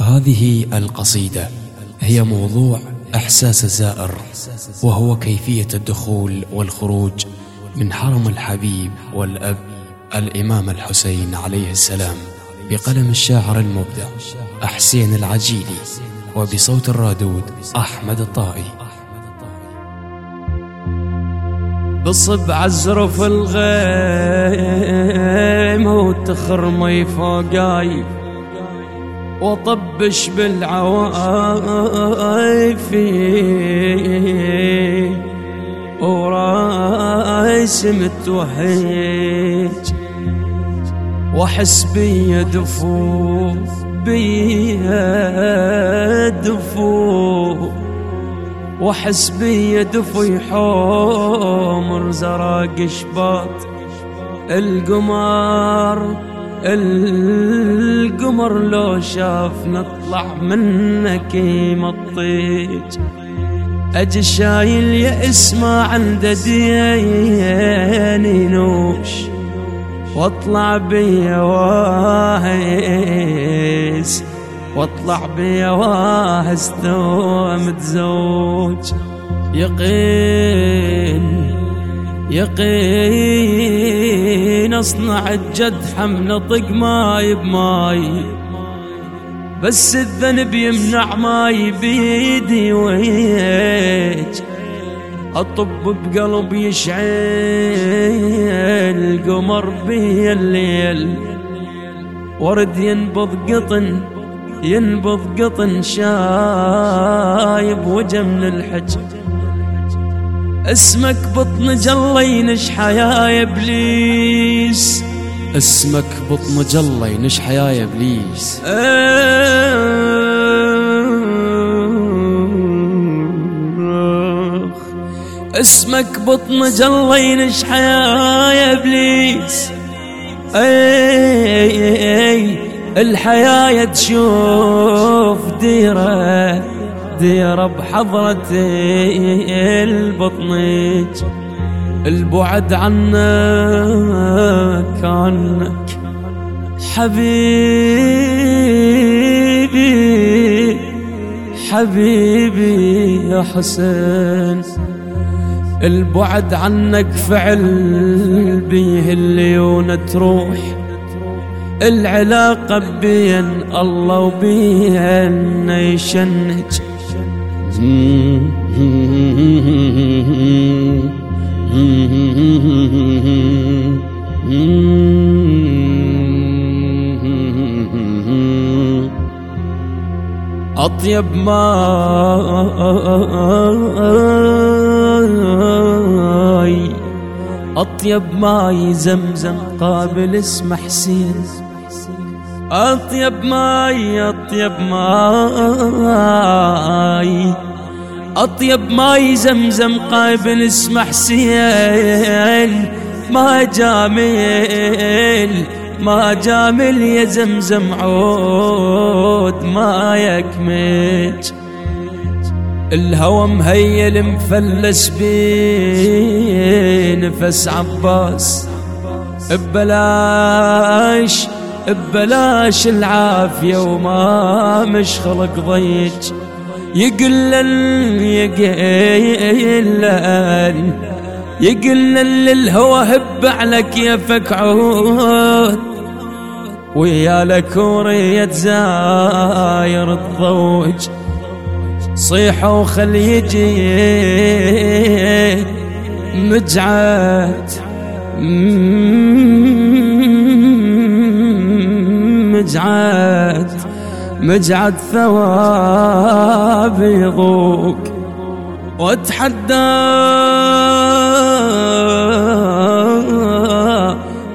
هذه القصيدة هي موضوع إحساس الزائر وهو كيفية الدخول والخروج من حرم الحبيب والأب الإمام الحسين عليه السلام بقلم الشاعر المبدع أحسين العجيلي وبصوت الرادود أحمد الطائي. بصب عزرف الغيم وتخرمي فوقاي وطبش بالعوايف ورايس متوهج واحس بيا دفو بيا دفو واحس بيا دفو يحومر زراق شباط القمر القمر لو شاف نطلع منك يمطيج أجي شايل يا اسمع عند ديني نوش واطلع بيا واهس واطلع بيا واهس تو متزوج. يقين يقين اصنع الجد حمل طق ماي بماي. بس الذنب يمنع ماي بيدي ويج. اطب بقلب يشعل قمر بي الليل ورد ينبض قطن ينبض قطن شايب وجه من الحج اسمك بطن جلة ينشحى يا إبليس؟ اسمك بطن جلة ينشحى يا إبليس؟ اسمك بطن جلة ينشحى يا إبليس؟ أي الحياة تشوف ديرة. ديره بحضرة البطنج البعد عنك عنك. حبيبي حبيبي يا حسين. البعد عنك فعل بيه الليونة تروح. العلاقة بين الله وبين يشنج أطيب ماي أطيب ماي زمزم قابل اسم حسين. أطيب ماي أطيب ماي. أطيب ماي زمزم قابل اسم حسين ما جامل ما جامل يا زمزم عود ما يكمج الهوى مهيل مفلس بي نفس عباس ببلاش. ببلاش العافية وما مش خلق ضيج يقلل يقلل يقلل الهوى هب على كيفك عود ويا لك ورية زاير تضوج صيحة وخل يجي مجعد مجعد مجعد ثواب يضوق. واتحدى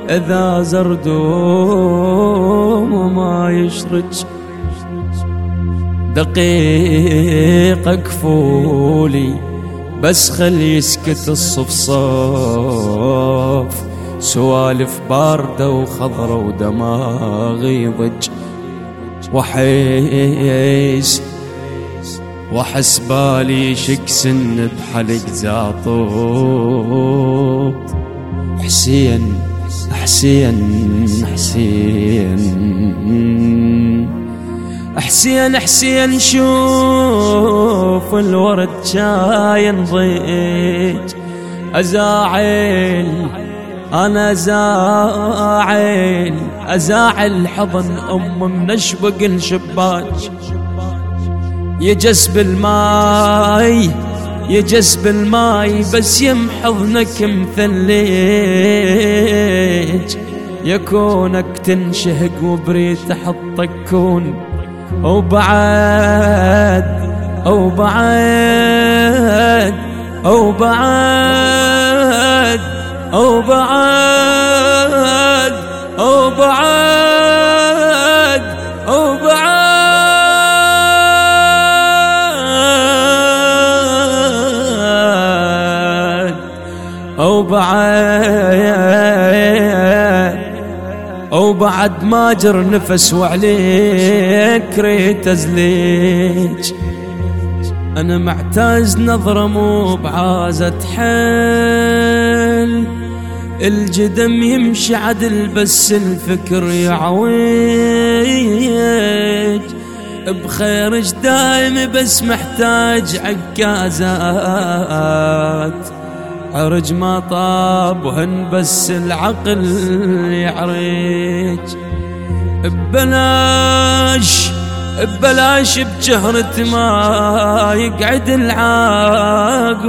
إذا زردوم وما يشرج. دقيقة كفولي بس خل يسكت الصفصاف. سوالف باردة وخضرة ودماغي ضج. وحيس وحس بالي شكسن بحلق زاطوط حسين حسين حسين. حسين حسين شوف الورد شاين ضيج. أزاعل أنا زاعل أزاعل حضن أم منشبق الشباك يجسب الماي يجسب الماي بس يم حضنك مثليج يكونك تنشهق وبريت حطك كون وبعد أو بعد أو بعد أو بعد أو بعد أو بعد أو بعد أو بعد ما جر نفس وعليك ريت أزليج. أنا معتاز نظرة مو بعازة حل. الجدم يمشي عدل بس الفكر يعويج بخيرج دايم بس محتاج عكازات عرج ما طاب وهن بس العقل يعرج. ببلاش ببلاش بجهرة ما يقعد العاقل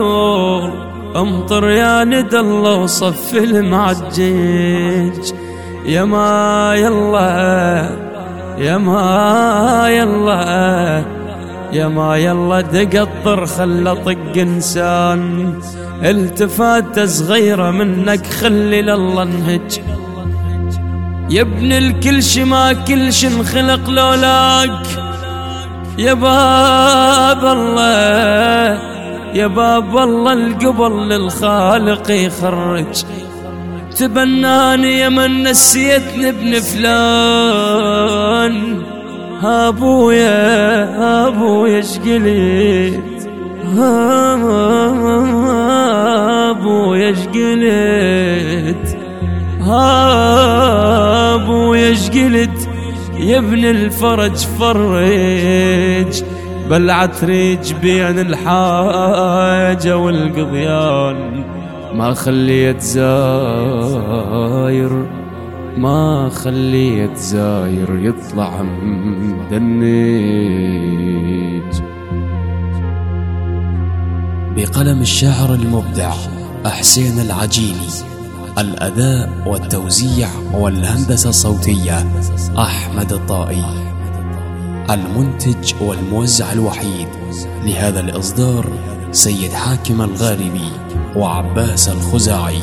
أمطر يا ند الله وصف المعجج. يا ما يلا يا ما يلا يا ما يلا دقطر خلى طق إنسان. التفات صغيرة منك خلي لله انهج. يا ابن الكل ما كل انخلق لولاك. يا باب الله يا باب الله القبل للخالق يخرج. تبناني يا من نسيتني ابن فلان. ها أبويا ها أبويا شقلت ها أبويا شقلت ها أبويا شقلت يا ابن الفرج فرج. بلعت بين الحاجة والقضيان. ما خليت زاير ما خليت زاير يطلع مدنج بقلم الشاعر المبدع حسين العجيني الأداء والتوزيع والهندسة الصوتية أحمد الطائي. المنتج والموزع الوحيد. لهذا الإصدار سيد حاكم الغالبي وعباس الخزاعي.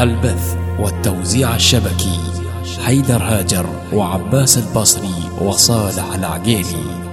البث والتوزيع الشبكي حيدر هاجر وعباس البصري وصالح العقيلي.